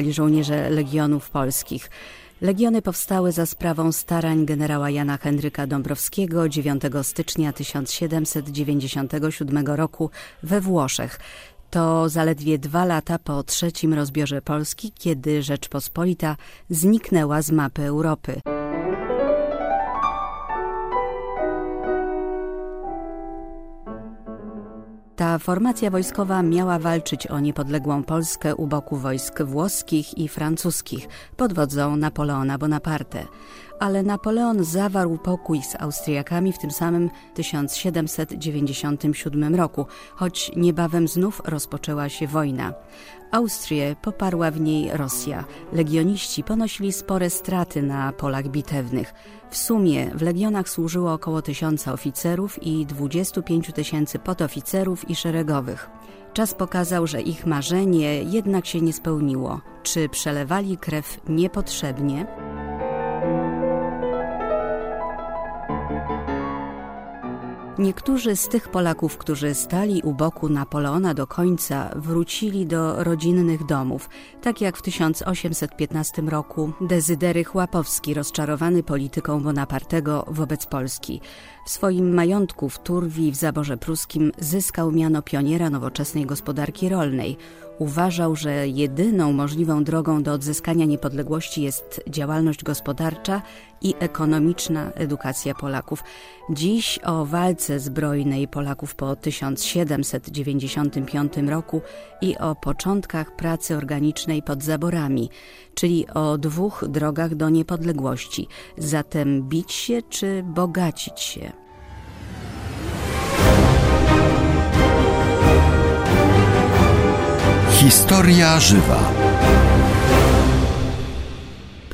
śpiewali żołnierze legionów polskich. Legiony powstały za sprawą starań generała Jana Henryka Dąbrowskiego 9 stycznia 1797 roku we Włoszech. To zaledwie dwa lata po trzecim rozbiorze Polski, kiedy Rzeczpospolita zniknęła z mapy Europy. Ta formacja wojskowa miała walczyć o niepodległą Polskę u boku wojsk włoskich i francuskich pod wodzą Napoleona Bonaparte. Ale Napoleon zawarł pokój z Austriakami w tym samym 1797 roku, choć niebawem znów rozpoczęła się wojna. Austrię poparła w niej Rosja. Legioniści ponosili spore straty na polach bitewnych. W sumie w legionach służyło około tysiąca oficerów i 25 tysięcy podoficerów i szeregowych. Czas pokazał, że ich marzenie jednak się nie spełniło. Czy przelewali krew niepotrzebnie? Niektórzy z tych Polaków, którzy stali u boku Napoleona do końca, wrócili do rodzinnych domów, tak jak w 1815 roku Dezydery Chłapowski, rozczarowany polityką Bonapartego wobec Polski. W swoim majątku w Turwi w zaborze pruskim zyskał miano pioniera nowoczesnej gospodarki rolnej. Uważał, że jedyną możliwą drogą do odzyskania niepodległości jest działalność gospodarcza i ekonomiczna edukacja Polaków. Dziś o walce zbrojnej Polaków po 1795 roku i o początkach pracy organicznej pod zaborami, czyli o dwóch drogach do niepodległości. Zatem bić się czy bogacić się? Historia żywa.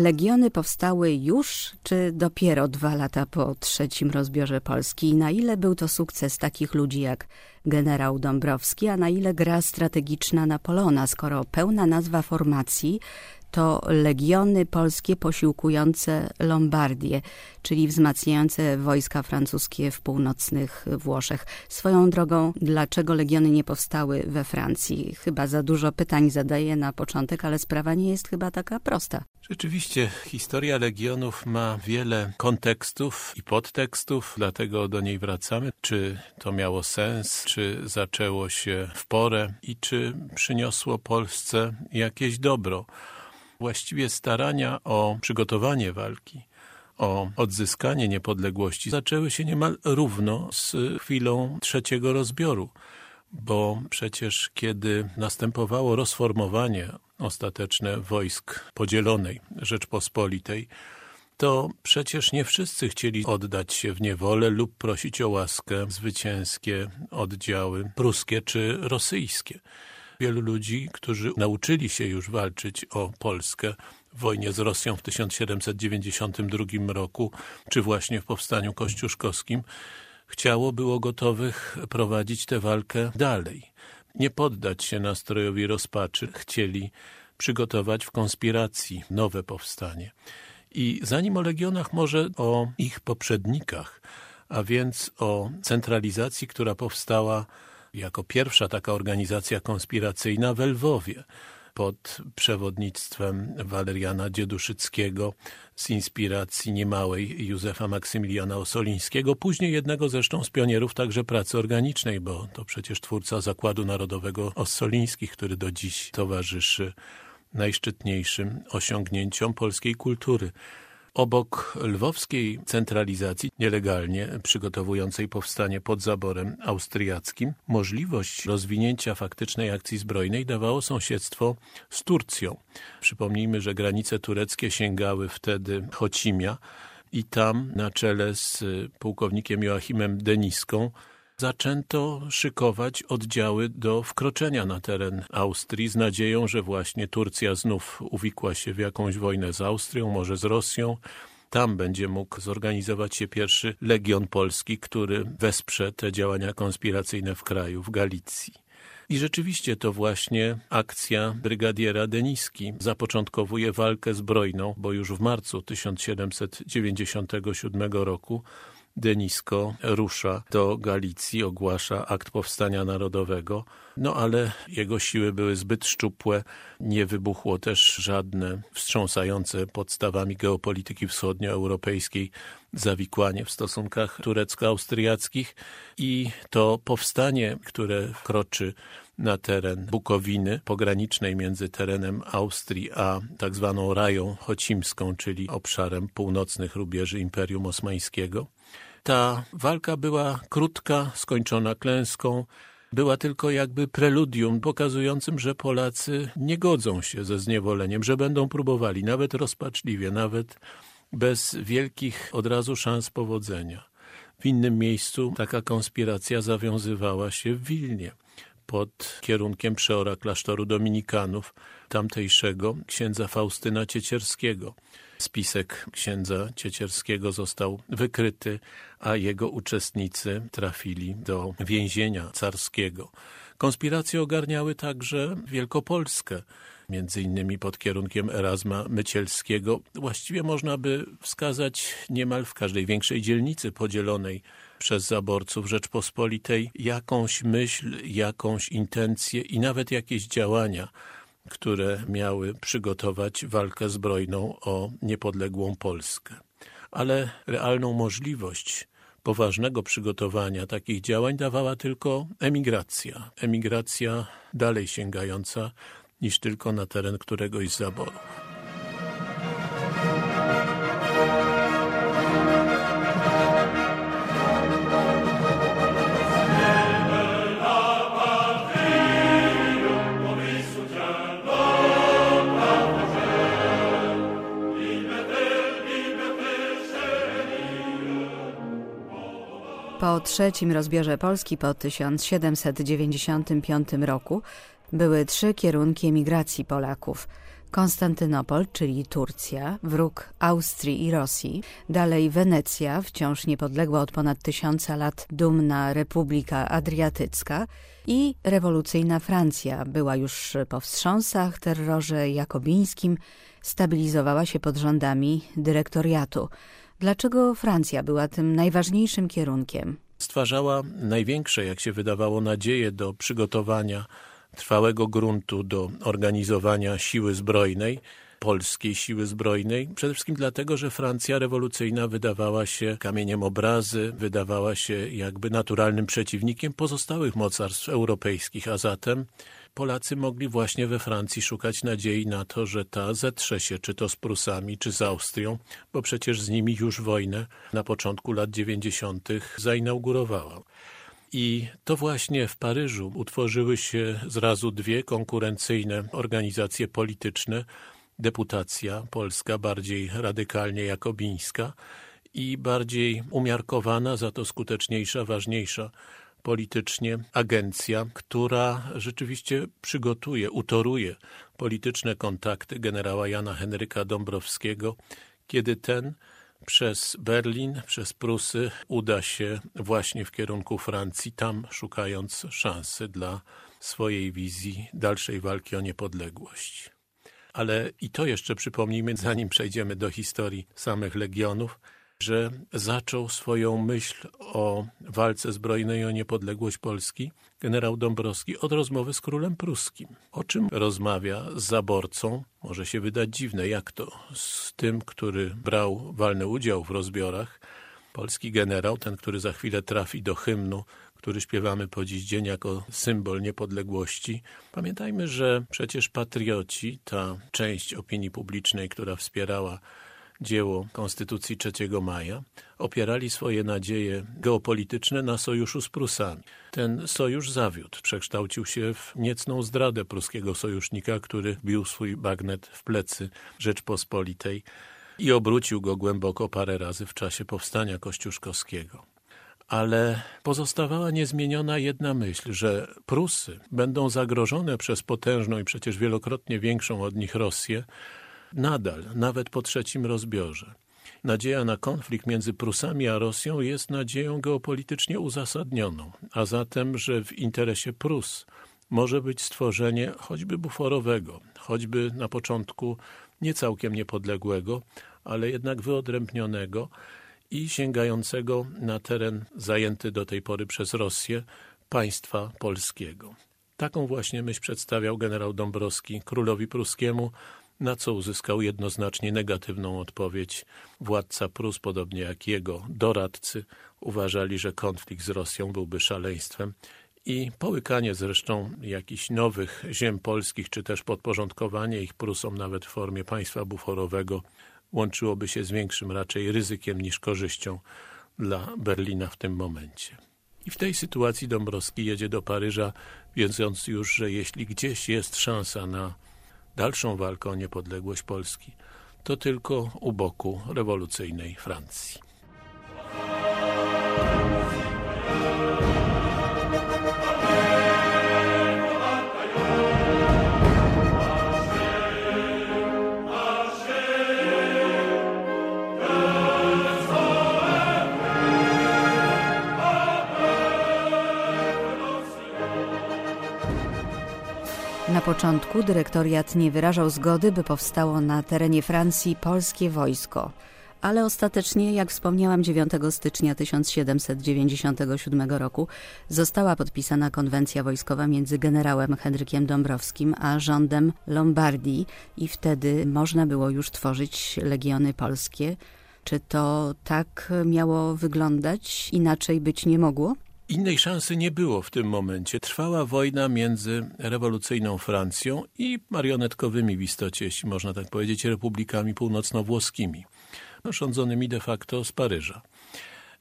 Legiony powstały już, czy dopiero dwa lata po trzecim rozbiorze Polski? I na ile był to sukces takich ludzi jak generał Dąbrowski, a na ile gra strategiczna Napoleona, skoro pełna nazwa formacji to legiony polskie posiłkujące Lombardię, czyli wzmacniające wojska francuskie w północnych Włoszech. Swoją drogą, dlaczego legiony nie powstały we Francji? Chyba za dużo pytań zadaję na początek, ale sprawa nie jest chyba taka prosta. Rzeczywiście, historia legionów ma wiele kontekstów i podtekstów, dlatego do niej wracamy. Czy to miało sens, czy zaczęło się w porę i czy przyniosło Polsce jakieś dobro. Właściwie starania o przygotowanie walki, o odzyskanie niepodległości zaczęły się niemal równo z chwilą trzeciego rozbioru, bo przecież kiedy następowało rozformowanie ostateczne wojsk podzielonej Rzeczpospolitej, to przecież nie wszyscy chcieli oddać się w niewolę lub prosić o łaskę zwycięskie oddziały pruskie czy rosyjskie wielu ludzi, którzy nauczyli się już walczyć o Polskę w wojnie z Rosją w 1792 roku, czy właśnie w powstaniu kościuszkowskim, chciało, było gotowych prowadzić tę walkę dalej. Nie poddać się nastrojowi rozpaczy, chcieli przygotować w konspiracji nowe powstanie. I zanim o legionach, może o ich poprzednikach, a więc o centralizacji, która powstała jako pierwsza taka organizacja konspiracyjna w Lwowie pod przewodnictwem Waleriana Dzieduszyckiego z inspiracji niemałej Józefa Maksymiliana Osolińskiego, później jednego zresztą z pionierów także pracy organicznej, bo to przecież twórca Zakładu Narodowego Ossolińskich, który do dziś towarzyszy najszczytniejszym osiągnięciom polskiej kultury. Obok lwowskiej centralizacji, nielegalnie przygotowującej powstanie pod zaborem austriackim, możliwość rozwinięcia faktycznej akcji zbrojnej dawało sąsiedztwo z Turcją. Przypomnijmy, że granice tureckie sięgały wtedy Chocimia i tam na czele z pułkownikiem Joachimem Deniską zaczęto szykować oddziały do wkroczenia na teren Austrii z nadzieją, że właśnie Turcja znów uwikła się w jakąś wojnę z Austrią, może z Rosją tam będzie mógł zorganizować się pierwszy Legion Polski, który wesprze te działania konspiracyjne w kraju, w Galicji. I rzeczywiście to właśnie akcja brygadiera Deniski zapoczątkowuje walkę zbrojną, bo już w marcu 1797 roku Denisko rusza do Galicji, ogłasza akt powstania narodowego, no ale jego siły były zbyt szczupłe, nie wybuchło też żadne wstrząsające podstawami geopolityki wschodnioeuropejskiej zawikłanie w stosunkach turecko-austriackich i to powstanie, które kroczy na teren Bukowiny pogranicznej między terenem Austrii a tak zwaną Rają Chocimską, czyli obszarem północnych rubieży Imperium Osmańskiego. Ta walka była krótka, skończona klęską, była tylko jakby preludium pokazującym, że Polacy nie godzą się ze zniewoleniem, że będą próbowali, nawet rozpaczliwie, nawet bez wielkich od razu szans powodzenia. W innym miejscu taka konspiracja zawiązywała się w Wilnie pod kierunkiem przeora klasztoru dominikanów tamtejszego księdza Faustyna Ciecierskiego. Spisek księdza Ciecierskiego został wykryty, a jego uczestnicy trafili do więzienia carskiego. Konspiracje ogarniały także Wielkopolskę, między innymi pod kierunkiem Erasma Mycielskiego. Właściwie można by wskazać niemal w każdej większej dzielnicy podzielonej przez zaborców Rzeczpospolitej jakąś myśl, jakąś intencję i nawet jakieś działania, które miały przygotować walkę zbrojną o niepodległą Polskę. Ale realną możliwość poważnego przygotowania takich działań dawała tylko emigracja. Emigracja dalej sięgająca niż tylko na teren któregoś z zaborów. Po trzecim rozbiorze Polski po 1795 roku były trzy kierunki emigracji Polaków. Konstantynopol, czyli Turcja, wróg Austrii i Rosji, dalej Wenecja, wciąż niepodległa od ponad tysiąca lat dumna Republika Adriatycka i rewolucyjna Francja była już po wstrząsach, terrorze jakobińskim, stabilizowała się pod rządami dyrektoriatu. Dlaczego Francja była tym najważniejszym kierunkiem? Stwarzała największe, jak się wydawało, nadzieje do przygotowania trwałego gruntu do organizowania siły zbrojnej, polskiej siły zbrojnej. Przede wszystkim dlatego, że Francja rewolucyjna wydawała się kamieniem obrazy, wydawała się jakby naturalnym przeciwnikiem pozostałych mocarstw europejskich, a zatem Polacy mogli właśnie we Francji szukać nadziei na to, że ta zetrze się czy to z Prusami, czy z Austrią, bo przecież z nimi już wojnę na początku lat dziewięćdziesiątych zainaugurowała. I to właśnie w Paryżu utworzyły się zrazu dwie konkurencyjne organizacje polityczne, deputacja polska, bardziej radykalnie jakobińska i bardziej umiarkowana, za to skuteczniejsza, ważniejsza politycznie agencja, która rzeczywiście przygotuje, utoruje polityczne kontakty generała Jana Henryka Dąbrowskiego, kiedy ten przez Berlin, przez Prusy uda się właśnie w kierunku Francji, tam szukając szansy dla swojej wizji dalszej walki o niepodległość. Ale i to jeszcze przypomnijmy, zanim przejdziemy do historii samych legionów, że zaczął swoją myśl o walce zbrojnej o niepodległość Polski generał Dąbrowski od rozmowy z królem pruskim. O czym rozmawia z zaborcą? Może się wydać dziwne, jak to z tym, który brał walny udział w rozbiorach. Polski generał, ten, który za chwilę trafi do hymnu, który śpiewamy po dziś dzień jako symbol niepodległości. Pamiętajmy, że przecież patrioci, ta część opinii publicznej, która wspierała dzieło Konstytucji 3 maja, opierali swoje nadzieje geopolityczne na sojuszu z Prusami. Ten sojusz zawiódł, przekształcił się w niecną zdradę pruskiego sojusznika, który bił swój bagnet w plecy Rzeczpospolitej i obrócił go głęboko parę razy w czasie powstania kościuszkowskiego. Ale pozostawała niezmieniona jedna myśl, że Prusy będą zagrożone przez potężną i przecież wielokrotnie większą od nich Rosję, nadal, nawet po trzecim rozbiorze. Nadzieja na konflikt między Prusami a Rosją jest nadzieją geopolitycznie uzasadnioną, a zatem, że w interesie Prus może być stworzenie choćby buforowego, choćby na początku nie całkiem niepodległego, ale jednak wyodrębnionego i sięgającego na teren zajęty do tej pory przez Rosję państwa polskiego. Taką właśnie myśl przedstawiał generał Dąbrowski królowi pruskiemu, na co uzyskał jednoznacznie negatywną odpowiedź. Władca Prus, podobnie jak jego doradcy, uważali, że konflikt z Rosją byłby szaleństwem i połykanie zresztą jakichś nowych ziem polskich, czy też podporządkowanie ich Prusom nawet w formie państwa buforowego łączyłoby się z większym raczej ryzykiem niż korzyścią dla Berlina w tym momencie. I w tej sytuacji Dąbrowski jedzie do Paryża, wiedząc już, że jeśli gdzieś jest szansa na dalszą walkę o niepodległość Polski, to tylko u boku rewolucyjnej Francji. Na początku dyrektoriat nie wyrażał zgody, by powstało na terenie Francji polskie wojsko, ale ostatecznie, jak wspomniałam, 9 stycznia 1797 roku została podpisana konwencja wojskowa między generałem Henrykiem Dąbrowskim a rządem Lombardii i wtedy można było już tworzyć legiony polskie. Czy to tak miało wyglądać? Inaczej być nie mogło? Innej szansy nie było w tym momencie. Trwała wojna między rewolucyjną Francją i marionetkowymi w istocie, jeśli można tak powiedzieć, republikami północnowłoskimi, no, rządzonymi de facto z Paryża.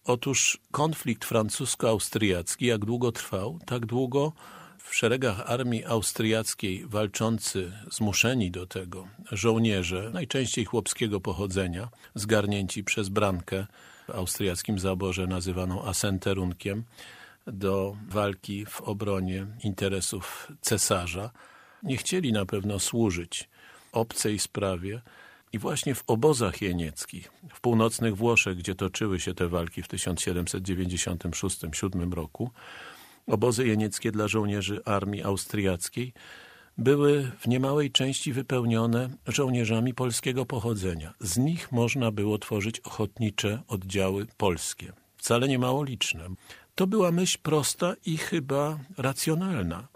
Otóż konflikt francusko-austriacki jak długo trwał, tak długo w szeregach armii austriackiej walczący, zmuszeni do tego żołnierze, najczęściej chłopskiego pochodzenia, zgarnięci przez Brankę w austriackim zaborze nazywaną Asenterunkiem, do walki w obronie interesów cesarza, nie chcieli na pewno służyć obcej sprawie i właśnie w obozach jenieckich, w północnych Włoszech, gdzie toczyły się te walki w 1796-1797 roku, obozy jenieckie dla żołnierzy armii austriackiej były w niemałej części wypełnione żołnierzami polskiego pochodzenia. Z nich można było tworzyć ochotnicze oddziały polskie, wcale nie mało liczne. To była myśl prosta i chyba racjonalna.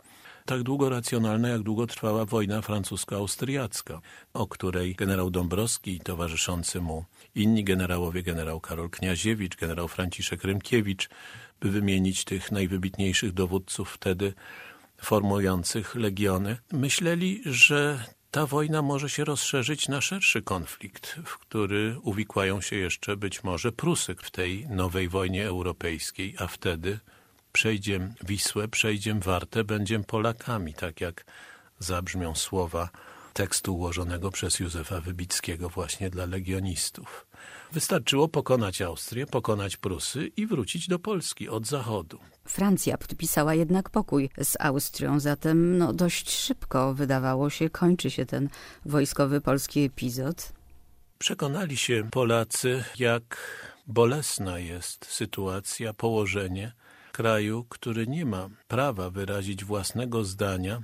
Tak długo racjonalna, jak długo trwała wojna francusko-austriacka, o której generał Dąbrowski i towarzyszący mu inni generałowie, generał Karol Kniaziewicz, generał Franciszek Rymkiewicz, by wymienić tych najwybitniejszych dowódców wtedy formujących legiony, myśleli, że ta wojna może się rozszerzyć na szerszy konflikt, w który uwikłają się jeszcze być może Prusy w tej nowej wojnie europejskiej, a wtedy przejdziem Wisłę, przejdziem Wartę, będziem Polakami, tak jak zabrzmią słowa tekstu ułożonego przez Józefa Wybickiego właśnie dla legionistów. Wystarczyło pokonać Austrię, pokonać Prusy i wrócić do Polski od zachodu. Francja podpisała jednak pokój z Austrią, zatem no, dość szybko wydawało się kończy się ten wojskowy polski epizod. Przekonali się Polacy, jak bolesna jest sytuacja, położenie kraju, który nie ma prawa wyrazić własnego zdania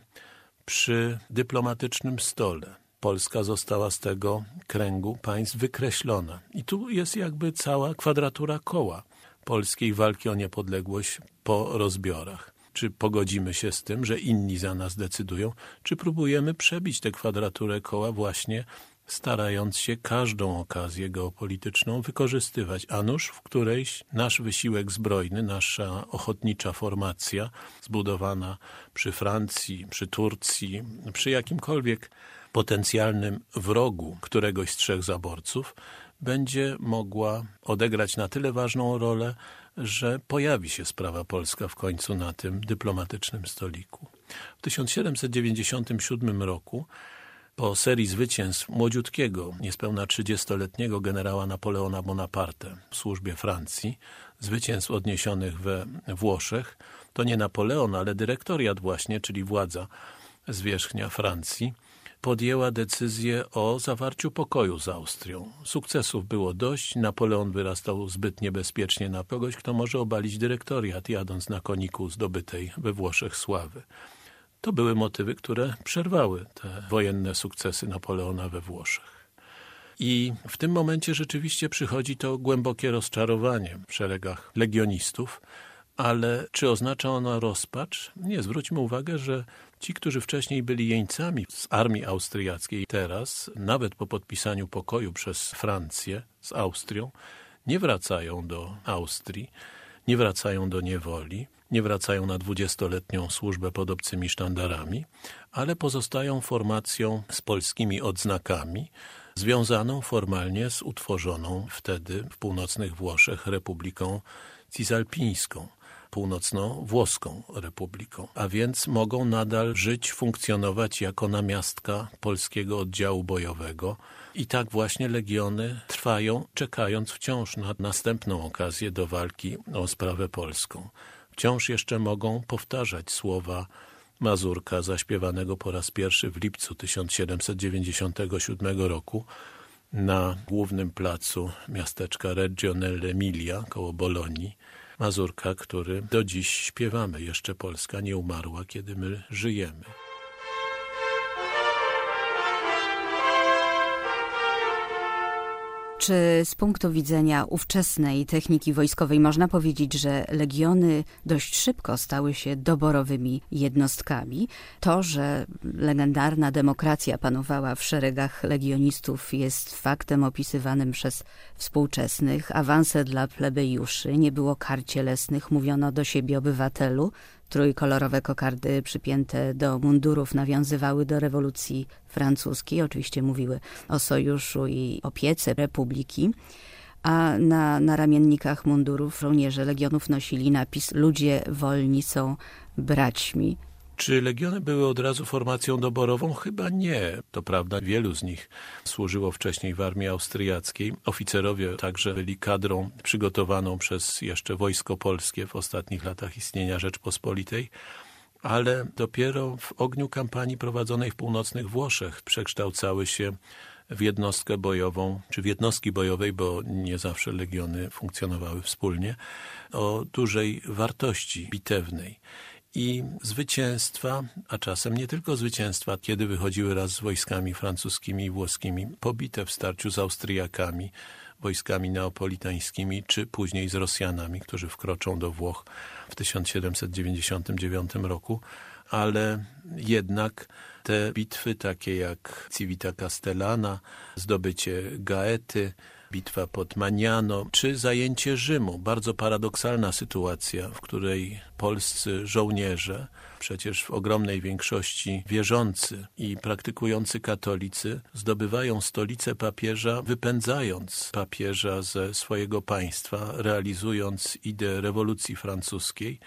przy dyplomatycznym stole. Polska została z tego kręgu państw wykreślona. I tu jest jakby cała kwadratura koła polskiej walki o niepodległość po rozbiorach. Czy pogodzimy się z tym, że inni za nas decydują, czy próbujemy przebić tę kwadraturę koła właśnie starając się każdą okazję geopolityczną wykorzystywać, a nuż w którejś nasz wysiłek zbrojny, nasza ochotnicza formacja zbudowana przy Francji, przy Turcji, przy jakimkolwiek potencjalnym wrogu któregoś z trzech zaborców, będzie mogła odegrać na tyle ważną rolę, że pojawi się sprawa polska w końcu na tym dyplomatycznym stoliku. W 1797 roku po serii zwycięstw młodziutkiego, niespełna 30-letniego generała Napoleona Bonaparte w służbie Francji, zwycięstw odniesionych we Włoszech, to nie Napoleon, ale dyrektoriat właśnie, czyli władza zwierzchnia Francji, podjęła decyzję o zawarciu pokoju z Austrią. Sukcesów było dość, Napoleon wyrastał zbyt niebezpiecznie na kogoś, kto może obalić dyrektoriat, jadąc na koniku zdobytej we Włoszech sławy. To były motywy, które przerwały te wojenne sukcesy Napoleona we Włoszech. I w tym momencie rzeczywiście przychodzi to głębokie rozczarowanie w szeregach legionistów, ale czy oznacza ono rozpacz? Nie, zwróćmy uwagę, że ci, którzy wcześniej byli jeńcami z armii austriackiej, teraz, nawet po podpisaniu pokoju przez Francję z Austrią, nie wracają do Austrii, nie wracają do niewoli, nie wracają na dwudziestoletnią służbę pod obcymi sztandarami, ale pozostają formacją z polskimi odznakami, związaną formalnie z utworzoną wtedy w północnych Włoszech Republiką Cisalpińską północno-włoską republiką, a więc mogą nadal żyć, funkcjonować jako namiastka polskiego oddziału bojowego. I tak właśnie legiony trwają, czekając wciąż na następną okazję do walki o sprawę polską. Wciąż jeszcze mogą powtarzać słowa Mazurka zaśpiewanego po raz pierwszy w lipcu 1797 roku na głównym placu miasteczka Reggio nell'Emilia koło Bolonii. Mazurka, który do dziś śpiewamy. Jeszcze Polska nie umarła, kiedy my żyjemy. Czy z punktu widzenia ówczesnej techniki wojskowej można powiedzieć, że legiony dość szybko stały się doborowymi jednostkami? To, że legendarna demokracja panowała w szeregach legionistów jest faktem opisywanym przez współczesnych. Awanse dla plebejuszy, nie było kar cielesnych, mówiono do siebie obywatelu, Trójkolorowe kokardy przypięte do mundurów nawiązywały do rewolucji francuskiej, oczywiście mówiły o sojuszu i opiece republiki, a na, na ramiennikach mundurów żołnierze legionów nosili napis Ludzie wolni są braćmi. Czy legiony były od razu formacją doborową? Chyba nie. To prawda, wielu z nich służyło wcześniej w armii austriackiej. Oficerowie także byli kadrą przygotowaną przez jeszcze wojsko polskie w ostatnich latach istnienia Rzeczpospolitej ale dopiero w ogniu kampanii prowadzonej w północnych Włoszech przekształcały się w jednostkę bojową, czy w jednostki bojowej, bo nie zawsze legiony funkcjonowały wspólnie, o dużej wartości bitewnej i zwycięstwa, a czasem nie tylko zwycięstwa, kiedy wychodziły raz z wojskami francuskimi i włoskimi, pobite w starciu z Austriakami, wojskami neapolitańskimi, czy później z Rosjanami, którzy wkroczą do Włoch w 1799 roku, ale jednak te bitwy takie jak Civita Castellana, zdobycie Gaety, bitwa pod Maniano, czy zajęcie Rzymu. Bardzo paradoksalna sytuacja, w której polscy żołnierze, przecież w ogromnej większości wierzący i praktykujący katolicy, zdobywają stolicę papieża, wypędzając papieża ze swojego państwa, realizując ideę rewolucji francuskiej,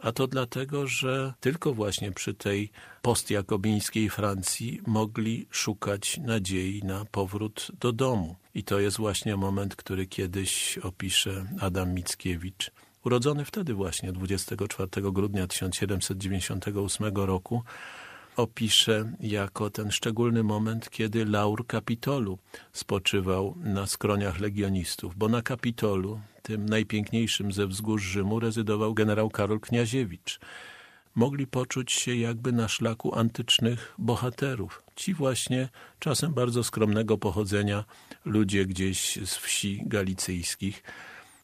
a to dlatego, że tylko właśnie przy tej postjakobińskiej Francji mogli szukać nadziei na powrót do domu. I to jest właśnie moment, który kiedyś opisze Adam Mickiewicz, urodzony wtedy właśnie 24 grudnia 1798 roku, opisze jako ten szczególny moment, kiedy laur Kapitolu spoczywał na skroniach legionistów, bo na Kapitolu, tym najpiękniejszym ze wzgórz Rzymu, rezydował generał Karol Kniaziewicz. Mogli poczuć się jakby na szlaku antycznych bohaterów. Ci właśnie, czasem bardzo skromnego pochodzenia, ludzie gdzieś z wsi galicyjskich.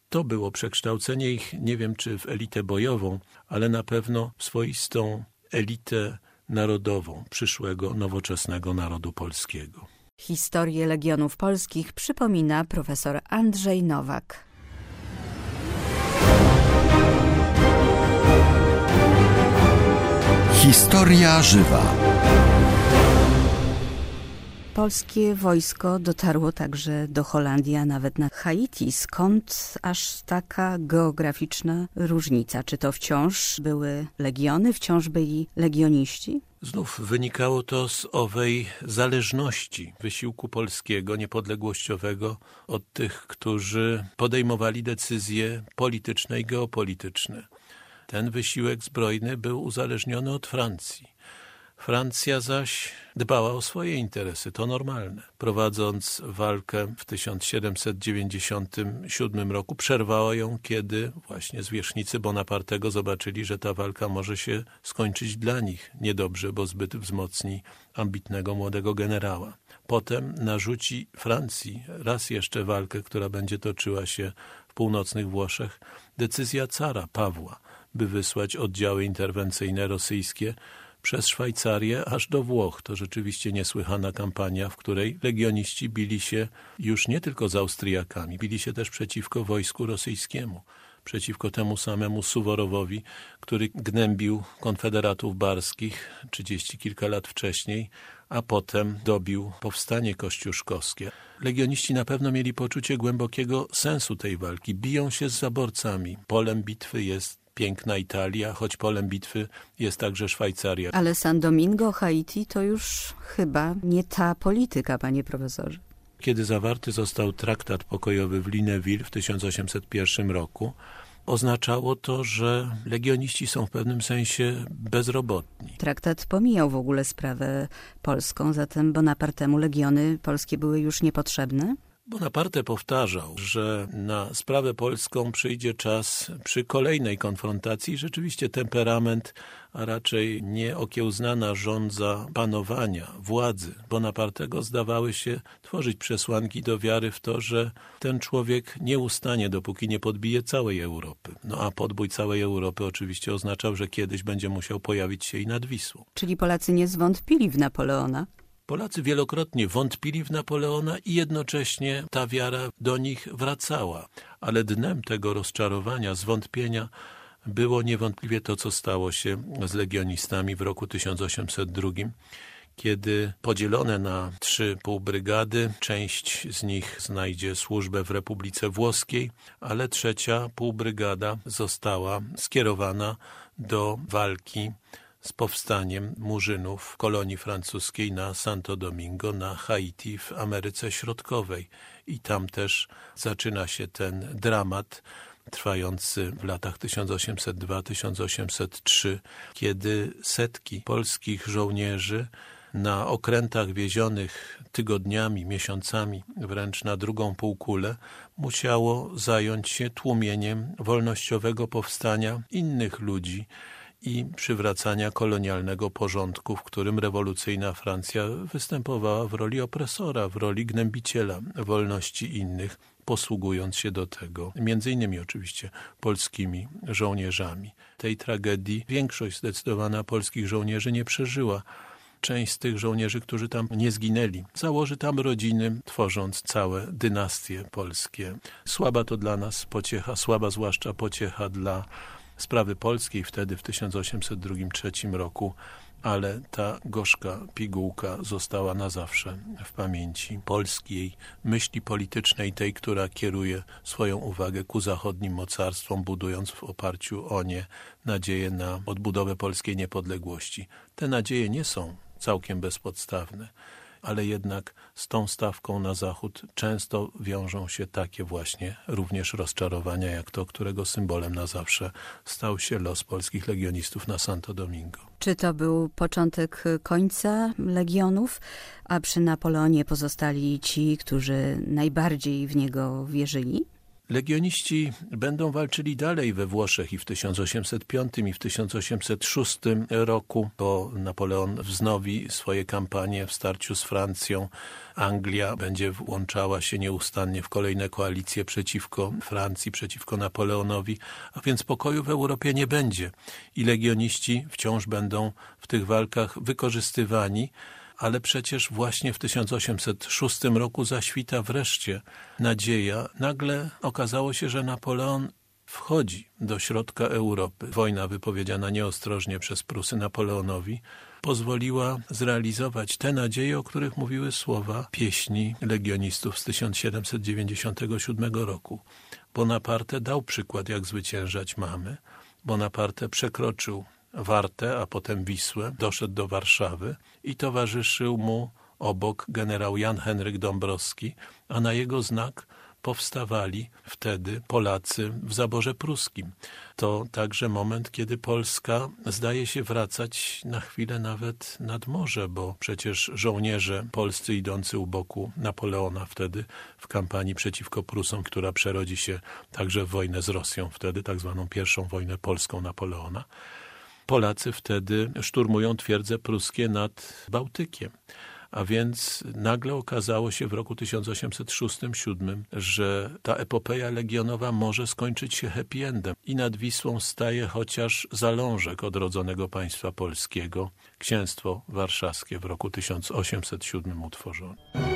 To było przekształcenie ich, nie wiem czy w elitę bojową, ale na pewno w swoistą elitę narodową przyszłego nowoczesnego narodu polskiego. Historię Legionów Polskich przypomina profesor Andrzej Nowak. Historia żywa. Polskie wojsko dotarło także do Holandii, a nawet na Haiti. Skąd aż taka geograficzna różnica? Czy to wciąż były legiony, wciąż byli legioniści? Znów wynikało to z owej zależności wysiłku polskiego, niepodległościowego od tych, którzy podejmowali decyzje polityczne i geopolityczne. Ten wysiłek zbrojny był uzależniony od Francji. Francja zaś dbała o swoje interesy, to normalne. Prowadząc walkę w 1797 roku, przerwała ją, kiedy właśnie zwierzchnicy Bonapartego zobaczyli, że ta walka może się skończyć dla nich niedobrze, bo zbyt wzmocni ambitnego młodego generała. Potem narzuci Francji raz jeszcze walkę, która będzie toczyła się w północnych Włoszech, decyzja cara Pawła, by wysłać oddziały interwencyjne rosyjskie przez Szwajcarię aż do Włoch. To rzeczywiście niesłychana kampania, w której legioniści bili się już nie tylko z Austriakami, bili się też przeciwko wojsku rosyjskiemu, przeciwko temu samemu Suworowowi, który gnębił konfederatów barskich trzydzieści kilka lat wcześniej, a potem dobił powstanie kościuszkowskie. Legioniści na pewno mieli poczucie głębokiego sensu tej walki. Biją się z zaborcami. Polem bitwy jest piękna Italia, choć polem bitwy jest także Szwajcaria. Ale San Domingo, Haiti to już chyba nie ta polityka, panie profesorze. Kiedy zawarty został traktat pokojowy w Linneville w 1801 roku, oznaczało to, że legioniści są w pewnym sensie bezrobotni. Traktat pomijał w ogóle sprawę polską, zatem Bonapartemu legiony polskie były już niepotrzebne? Bonaparte powtarzał, że na sprawę polską przyjdzie czas przy kolejnej konfrontacji. Rzeczywiście temperament, a raczej nieokiełznana rządza panowania, władzy Bonapartego zdawały się tworzyć przesłanki do wiary w to, że ten człowiek nie ustanie, dopóki nie podbije całej Europy. No a podbój całej Europy oczywiście oznaczał, że kiedyś będzie musiał pojawić się i nad Wisłą. Czyli Polacy nie zwątpili w Napoleona? Polacy wielokrotnie wątpili w Napoleona i jednocześnie ta wiara do nich wracała. Ale dnem tego rozczarowania, zwątpienia było niewątpliwie to, co stało się z legionistami w roku 1802, kiedy podzielone na trzy półbrygady, część z nich znajdzie służbę w Republice Włoskiej, ale trzecia półbrygada została skierowana do walki z powstaniem murzynów kolonii francuskiej na Santo Domingo, na Haiti w Ameryce Środkowej. I tam też zaczyna się ten dramat trwający w latach 1802-1803, kiedy setki polskich żołnierzy na okrętach wiezionych tygodniami, miesiącami, wręcz na drugą półkulę, musiało zająć się tłumieniem wolnościowego powstania innych ludzi, i przywracania kolonialnego porządku, w którym rewolucyjna Francja występowała w roli opresora, w roli gnębiciela wolności innych, posługując się do tego, między innymi oczywiście polskimi żołnierzami. Tej tragedii większość zdecydowana polskich żołnierzy nie przeżyła. Część z tych żołnierzy, którzy tam nie zginęli, założy tam rodziny, tworząc całe dynastie polskie. Słaba to dla nas pociecha, słaba zwłaszcza pociecha dla sprawy polskiej wtedy w 1802-1803 roku, ale ta gorzka pigułka została na zawsze w pamięci polskiej myśli politycznej, tej, która kieruje swoją uwagę ku zachodnim mocarstwom, budując w oparciu o nie nadzieję na odbudowę polskiej niepodległości. Te nadzieje nie są całkiem bezpodstawne ale jednak z tą stawką na zachód często wiążą się takie właśnie również rozczarowania, jak to, którego symbolem na zawsze stał się los polskich legionistów na Santo Domingo. Czy to był początek końca legionów, a przy Napoleonie pozostali ci, którzy najbardziej w niego wierzyli? Legioniści będą walczyli dalej we Włoszech i w 1805 i w 1806 roku, bo Napoleon wznowi swoje kampanie w starciu z Francją. Anglia będzie włączała się nieustannie w kolejne koalicje przeciwko Francji, przeciwko Napoleonowi, a więc pokoju w Europie nie będzie. I legioniści wciąż będą w tych walkach wykorzystywani, ale przecież właśnie w 1806 roku zaświta wreszcie nadzieja. Nagle okazało się, że Napoleon wchodzi do środka Europy. Wojna wypowiedziana nieostrożnie przez Prusy Napoleonowi pozwoliła zrealizować te nadzieje, o których mówiły słowa pieśni legionistów z 1797 roku. Bonaparte dał przykład, jak zwyciężać mamy. Bonaparte przekroczył Wartę, a potem Wisłę, doszedł do Warszawy i towarzyszył mu obok generał Jan Henryk Dąbrowski, a na jego znak powstawali wtedy Polacy w zaborze pruskim. To także moment, kiedy Polska zdaje się wracać na chwilę nawet nad morze, bo przecież żołnierze polscy idący u boku Napoleona wtedy w kampanii przeciwko Prusom, która przerodzi się także w wojnę z Rosją wtedy, tak zwaną pierwszą wojnę polską Napoleona, Polacy wtedy szturmują twierdze pruskie nad Bałtykiem. A więc nagle okazało się w roku 1806-1807, że ta epopeja legionowa może skończyć się happy endem. I nad Wisłą staje chociaż zalążek odrodzonego państwa polskiego, księstwo warszawskie w roku 1807 utworzone.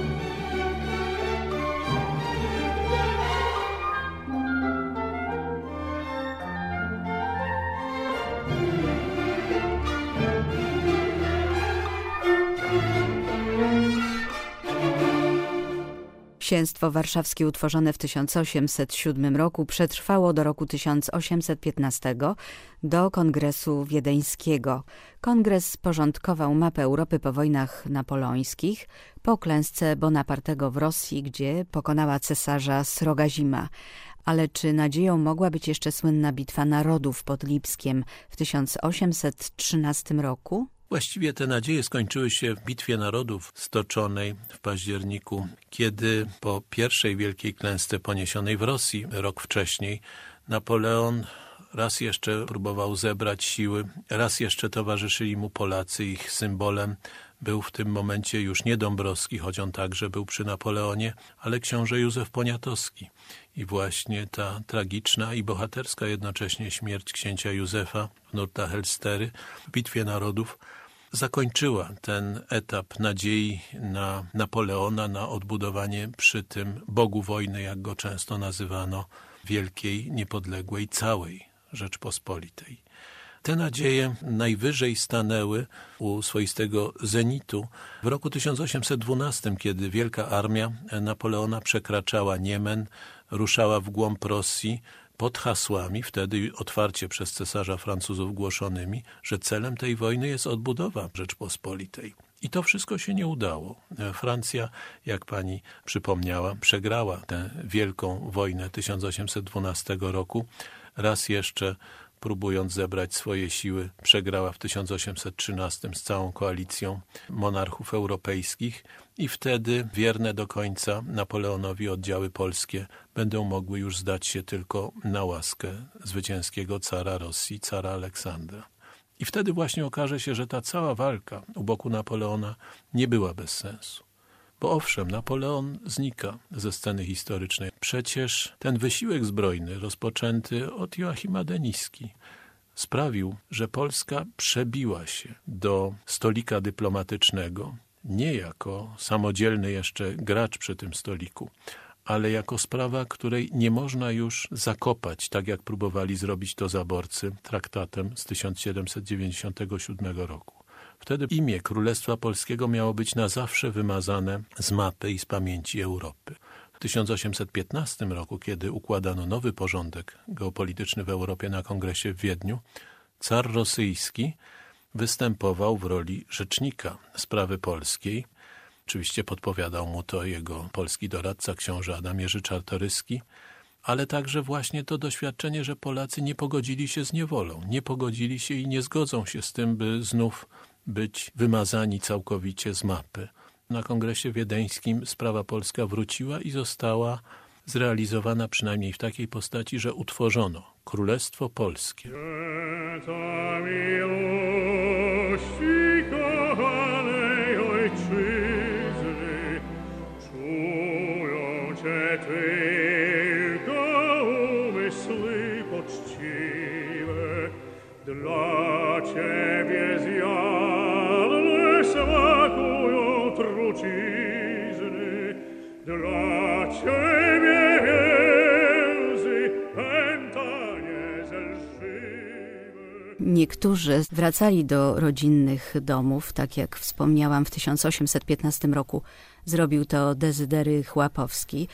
Księstwo warszawskie utworzone w 1807 roku przetrwało do roku 1815 do Kongresu Wiedeńskiego. Kongres porządkował mapę Europy po wojnach napoleońskich, po klęsce Bonapartego w Rosji, gdzie pokonała cesarza sroga zima. Ale czy nadzieją mogła być jeszcze słynna bitwa narodów pod Lipskiem w 1813 roku? Właściwie te nadzieje skończyły się w Bitwie Narodów stoczonej w październiku, kiedy po pierwszej wielkiej klęsce poniesionej w Rosji rok wcześniej Napoleon raz jeszcze próbował zebrać siły, raz jeszcze towarzyszyli mu Polacy. Ich symbolem był w tym momencie już nie Dąbrowski, choć on także był przy Napoleonie, ale książę Józef Poniatowski. I właśnie ta tragiczna i bohaterska jednocześnie śmierć księcia Józefa w Nurta Helstery w Bitwie Narodów zakończyła ten etap nadziei na Napoleona, na odbudowanie przy tym Bogu wojny, jak go często nazywano, wielkiej, niepodległej, całej Rzeczpospolitej. Te nadzieje najwyżej stanęły u swoistego zenitu w roku 1812, kiedy wielka armia Napoleona przekraczała Niemen, ruszała w głąb Rosji, pod hasłami, wtedy otwarcie przez cesarza Francuzów głoszonymi, że celem tej wojny jest odbudowa Rzeczpospolitej. I to wszystko się nie udało. Francja, jak pani przypomniała, przegrała tę wielką wojnę 1812 roku. Raz jeszcze próbując zebrać swoje siły, przegrała w 1813 z całą koalicją monarchów europejskich i wtedy wierne do końca Napoleonowi oddziały polskie będą mogły już zdać się tylko na łaskę zwycięskiego cara Rosji, cara Aleksandra. I wtedy właśnie okaże się, że ta cała walka u boku Napoleona nie była bez sensu. Bo owszem, Napoleon znika ze sceny historycznej. Przecież ten wysiłek zbrojny rozpoczęty od Joachima Deniski sprawił, że Polska przebiła się do stolika dyplomatycznego, nie jako samodzielny jeszcze gracz przy tym stoliku, ale jako sprawa, której nie można już zakopać, tak jak próbowali zrobić to zaborcy traktatem z 1797 roku. Wtedy imię Królestwa Polskiego miało być na zawsze wymazane z mapy i z pamięci Europy. W 1815 roku, kiedy układano nowy porządek geopolityczny w Europie na kongresie w Wiedniu, car rosyjski występował w roli rzecznika sprawy polskiej. Oczywiście podpowiadał mu to jego polski doradca, książę Adam Jerzy Czartoryski, ale także właśnie to doświadczenie, że Polacy nie pogodzili się z niewolą, nie pogodzili się i nie zgodzą się z tym, by znów być wymazani całkowicie z mapy. Na kongresie wiedeńskim sprawa polska wróciła i została zrealizowana przynajmniej w takiej postaci, że utworzono Królestwo Polskie. Niektórzy wracali do rodzinnych domów, tak jak wspomniałam w 1815 roku zrobił to Dezydery Chłapowski.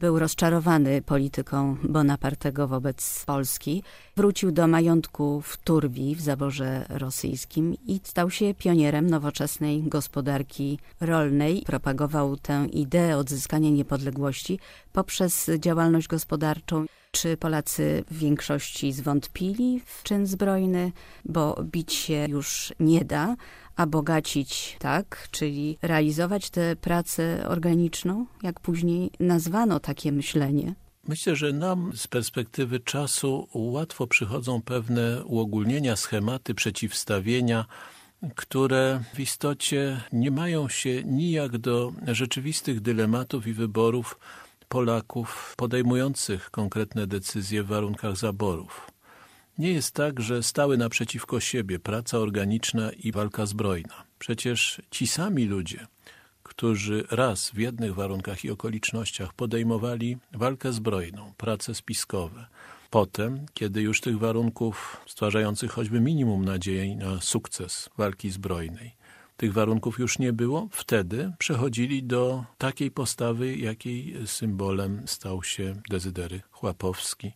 Był rozczarowany polityką Bonapartego wobec Polski. Wrócił do majątku w Turwi w zaborze rosyjskim i stał się pionierem nowoczesnej gospodarki rolnej. Propagował tę ideę odzyskania niepodległości poprzez działalność gospodarczą. Czy Polacy w większości zwątpili w czyn zbrojny, bo bić się już nie da, a bogacić tak, czyli realizować tę pracę organiczną, jak później nazwano takie myślenie? Myślę, że nam z perspektywy czasu łatwo przychodzą pewne uogólnienia, schematy, przeciwstawienia, które w istocie nie mają się nijak do rzeczywistych dylematów i wyborów Polaków podejmujących konkretne decyzje w warunkach zaborów. Nie jest tak, że stały naprzeciwko siebie praca organiczna i walka zbrojna. Przecież ci sami ludzie, którzy raz w jednych warunkach i okolicznościach podejmowali walkę zbrojną, prace spiskowe, potem, kiedy już tych warunków stwarzających choćby minimum nadziei na sukces walki zbrojnej, tych warunków już nie było, wtedy przechodzili do takiej postawy, jakiej symbolem stał się Dezydery Chłapowski,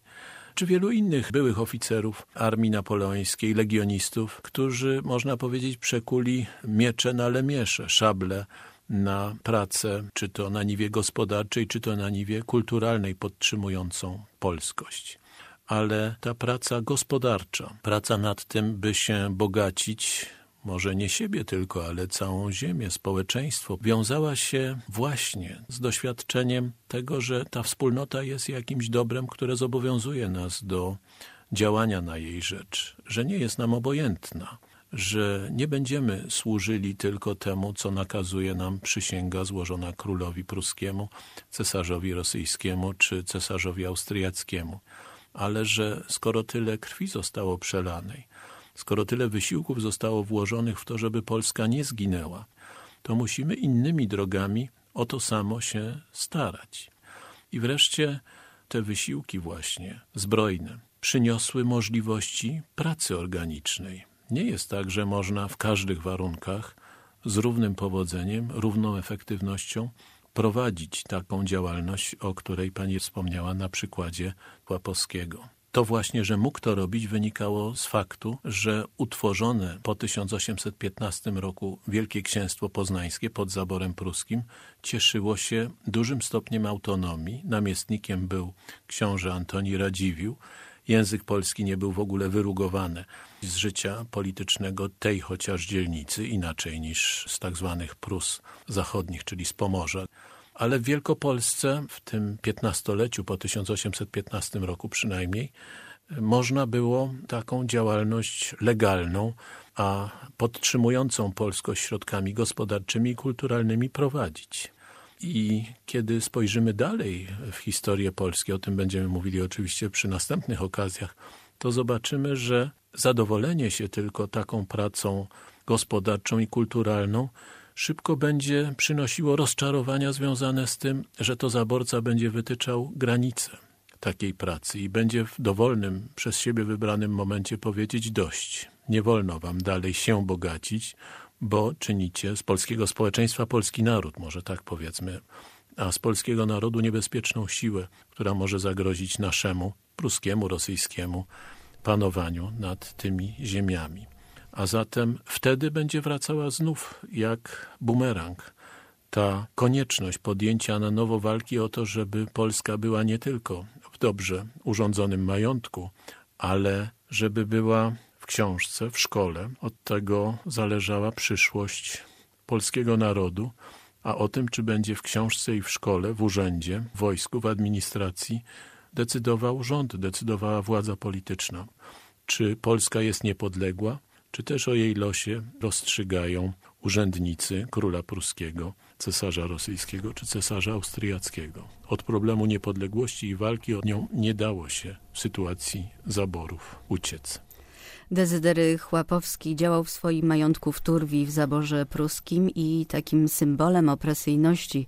czy wielu innych byłych oficerów armii napoleońskiej, legionistów, którzy, można powiedzieć, przekuli miecze na lemiesze, szable na pracę, czy to na niwie gospodarczej, czy to na niwie kulturalnej, podtrzymującą polskość. Ale ta praca gospodarcza, praca nad tym, by się bogacić, może nie siebie tylko, ale całą ziemię, społeczeństwo, wiązała się właśnie z doświadczeniem tego, że ta wspólnota jest jakimś dobrem, które zobowiązuje nas do działania na jej rzecz, że nie jest nam obojętna, że nie będziemy służyli tylko temu, co nakazuje nam przysięga złożona królowi pruskiemu, cesarzowi rosyjskiemu czy cesarzowi austriackiemu, ale że skoro tyle krwi zostało przelanej, Skoro tyle wysiłków zostało włożonych w to, żeby Polska nie zginęła, to musimy innymi drogami o to samo się starać. I wreszcie te wysiłki właśnie zbrojne przyniosły możliwości pracy organicznej. Nie jest tak, że można w każdych warunkach z równym powodzeniem, równą efektywnością prowadzić taką działalność, o której pani wspomniała na przykładzie Łapowskiego. To właśnie, że mógł to robić, wynikało z faktu, że utworzone po 1815 roku Wielkie Księstwo Poznańskie pod zaborem pruskim cieszyło się dużym stopniem autonomii. Namiestnikiem był książę Antoni Radziwiłł. Język polski nie był w ogóle wyrugowany z życia politycznego tej chociaż dzielnicy, inaczej niż z tak zwanych Prus zachodnich, czyli z Pomorza ale w Wielkopolsce w tym piętnastoleciu, po 1815 roku przynajmniej, można było taką działalność legalną, a podtrzymującą polskość środkami gospodarczymi i kulturalnymi prowadzić. I kiedy spojrzymy dalej w historię Polski, o tym będziemy mówili oczywiście przy następnych okazjach, to zobaczymy, że zadowolenie się tylko taką pracą gospodarczą i kulturalną szybko będzie przynosiło rozczarowania związane z tym, że to zaborca będzie wytyczał granice takiej pracy i będzie w dowolnym, przez siebie wybranym momencie powiedzieć dość. Nie wolno wam dalej się bogacić, bo czynicie z polskiego społeczeństwa polski naród, może tak powiedzmy, a z polskiego narodu niebezpieczną siłę, która może zagrozić naszemu, pruskiemu, rosyjskiemu panowaniu nad tymi ziemiami a zatem wtedy będzie wracała znów jak bumerang ta konieczność podjęcia na nowo walki o to, żeby Polska była nie tylko w dobrze urządzonym majątku, ale żeby była w książce, w szkole. Od tego zależała przyszłość polskiego narodu, a o tym, czy będzie w książce i w szkole, w urzędzie, w wojsku, w administracji, decydował rząd, decydowała władza polityczna. Czy Polska jest niepodległa? Czy też o jej losie rozstrzygają urzędnicy króla pruskiego, cesarza rosyjskiego czy cesarza austriackiego. Od problemu niepodległości i walki o nią nie dało się w sytuacji zaborów uciec. Dezydery Chłapowski działał w swoim majątku w Turwi w zaborze pruskim i takim symbolem opresyjności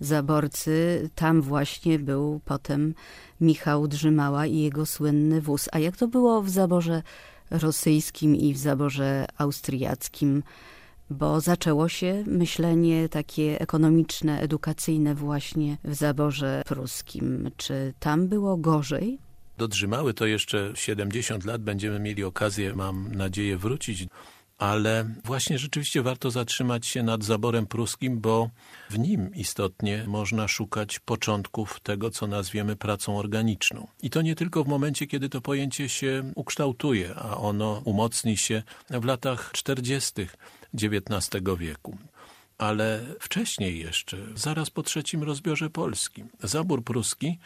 zaborcy tam właśnie był potem Michał Drzymała i jego słynny wóz. A jak to było w zaborze rosyjskim i w zaborze austriackim bo zaczęło się myślenie takie ekonomiczne, edukacyjne właśnie w zaborze pruskim. Czy tam było gorzej? Dodrzymały to jeszcze 70 lat, będziemy mieli okazję, mam nadzieję, wrócić ale właśnie rzeczywiście warto zatrzymać się nad zaborem pruskim, bo w nim istotnie można szukać początków tego, co nazwiemy pracą organiczną. I to nie tylko w momencie, kiedy to pojęcie się ukształtuje, a ono umocni się w latach 40. XIX wieku ale wcześniej jeszcze, zaraz po trzecim rozbiorze Polski. Zabór pruski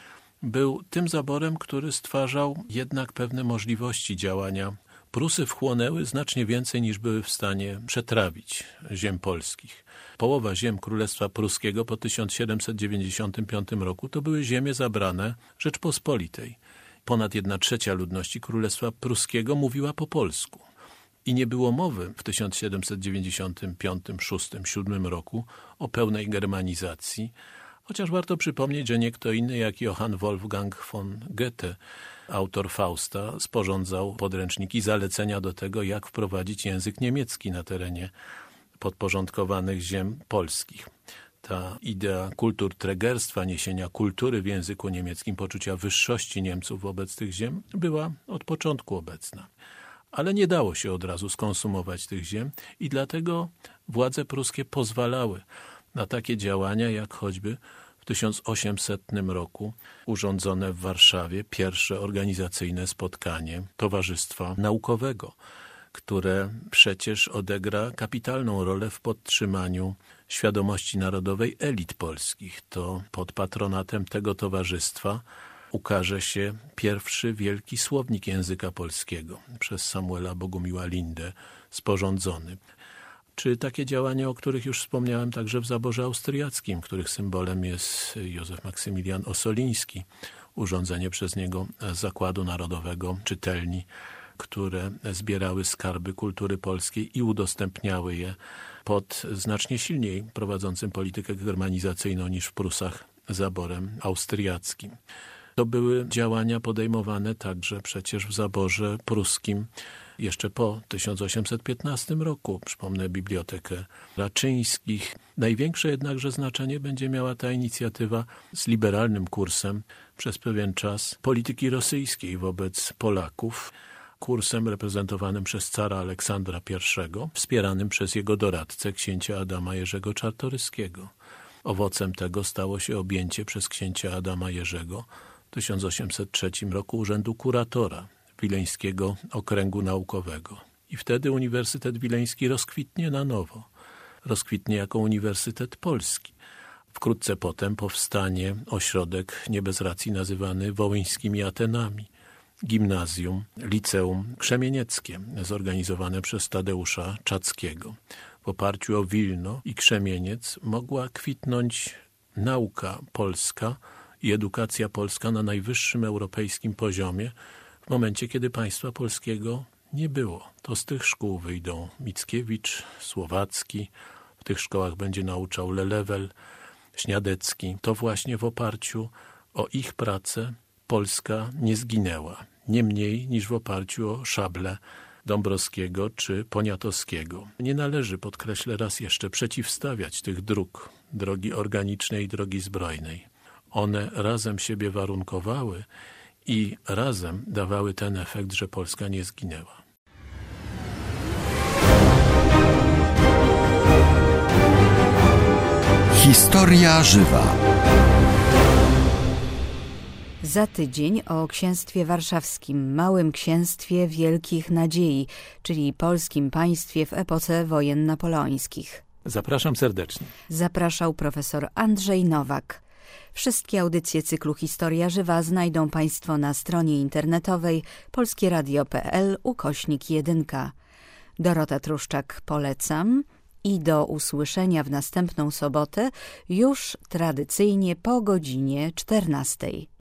był tym zaborem, który stwarzał jednak pewne możliwości działania Prusy wchłonęły znacznie więcej niż były w stanie przetrawić ziem polskich. Połowa ziem Królestwa Pruskiego po 1795 roku to były ziemie zabrane Rzeczpospolitej. Ponad jedna trzecia ludności Królestwa Pruskiego mówiła po polsku. I nie było mowy w 1795, 6, 7 roku o pełnej germanizacji, chociaż warto przypomnieć, że nie kto inny jak Johann Wolfgang von Goethe autor Fausta, sporządzał podręczniki zalecenia do tego, jak wprowadzić język niemiecki na terenie podporządkowanych ziem polskich. Ta idea kulturtregerstwa, niesienia kultury w języku niemieckim, poczucia wyższości Niemców wobec tych ziem, była od początku obecna. Ale nie dało się od razu skonsumować tych ziem i dlatego władze pruskie pozwalały na takie działania, jak choćby 1800 roku urządzone w Warszawie pierwsze organizacyjne spotkanie Towarzystwa Naukowego, które przecież odegra kapitalną rolę w podtrzymaniu świadomości narodowej elit polskich. To pod patronatem tego towarzystwa ukaże się pierwszy wielki słownik języka polskiego przez Samuela Bogumiła Lindę sporządzony czy takie działania, o których już wspomniałem także w zaborze austriackim, których symbolem jest Józef Maksymilian Osoliński, urządzenie przez niego Zakładu Narodowego czytelni, które zbierały skarby kultury polskiej i udostępniały je pod znacznie silniej prowadzącym politykę germanizacyjną niż w Prusach zaborem austriackim. To były działania podejmowane także przecież w zaborze pruskim jeszcze po 1815 roku. Przypomnę Bibliotekę Raczyńskich. Największe jednakże znaczenie będzie miała ta inicjatywa z liberalnym kursem przez pewien czas polityki rosyjskiej wobec Polaków kursem reprezentowanym przez cara Aleksandra I, wspieranym przez jego doradcę księcia Adama Jerzego Czartoryskiego. Owocem tego stało się objęcie przez księcia Adama Jerzego 1803 roku urzędu kuratora Wileńskiego Okręgu Naukowego. I wtedy Uniwersytet Wileński rozkwitnie na nowo. Rozkwitnie jako Uniwersytet Polski. Wkrótce potem powstanie ośrodek nie bez racji nazywany Wołyńskimi Atenami. Gimnazjum, liceum krzemienieckie, zorganizowane przez Tadeusza Czackiego. W oparciu o Wilno i Krzemieniec mogła kwitnąć nauka polska i edukacja polska na najwyższym europejskim poziomie, w momencie, kiedy państwa polskiego nie było. To z tych szkół wyjdą Mickiewicz, Słowacki, w tych szkołach będzie nauczał Lelewel, Śniadecki. To właśnie w oparciu o ich pracę Polska nie zginęła. Nie mniej niż w oparciu o szable Dąbrowskiego czy Poniatowskiego. Nie należy, podkreślę raz jeszcze, przeciwstawiać tych dróg, drogi organicznej i drogi zbrojnej. One razem siebie warunkowały i razem dawały ten efekt, że Polska nie zginęła. Historia żywa. Za tydzień o księstwie warszawskim, małym księstwie wielkich nadziei, czyli polskim państwie w epoce wojen napoleońskich. Zapraszam serdecznie. Zapraszał profesor Andrzej Nowak. Wszystkie audycje cyklu Historia Żywa znajdą Państwo na stronie internetowej polskieradio.pl ukośnik 1. Dorota Truszczak polecam i do usłyszenia w następną sobotę już tradycyjnie po godzinie 14.